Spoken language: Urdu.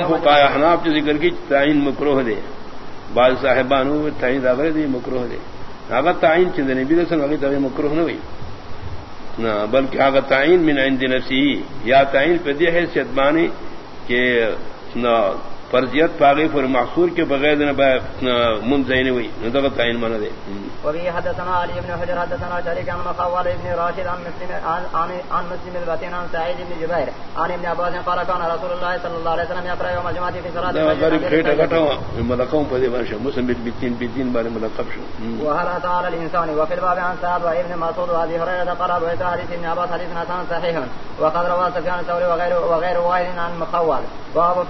حناف جو ذکر کی تعین مکروہ دے۔ بعض صاحبانو تعین راغلے دی مکروہ دے۔ آگا تعین چند نبی رسن اگر تعین مکروہ نہ ہوئی بلکہ آگا تعین من عند نفسی۔ یا تعین پہ دے حیثیت بانی کہ فرضیت پاگی پر محصور کے بغیر منزین ہوئی. ندغت تعین من دے وفي حدثنا علي بن حجر حدثنا شريك عن مخوال بن راشد عن مسلم عن عن مسلم البتين عن سعيد بن جبير عن ابن عباس قال كان رسول الله صلى الله عليه وسلم يقرأ يوم الجمعة في صلاة الفجر. كيف كتوا ملقون فدي بارش مسلم بالدين بالدين بار ملقب شو. وهل أتى على الإنسان وفي الباب عن سعد وابن مسعود وأبي هريرة قال بيت حديث ابن عباس حديث حسن صحيح. وقد روى سفيان الثوري وغير وغير واحد عن مخوال وهو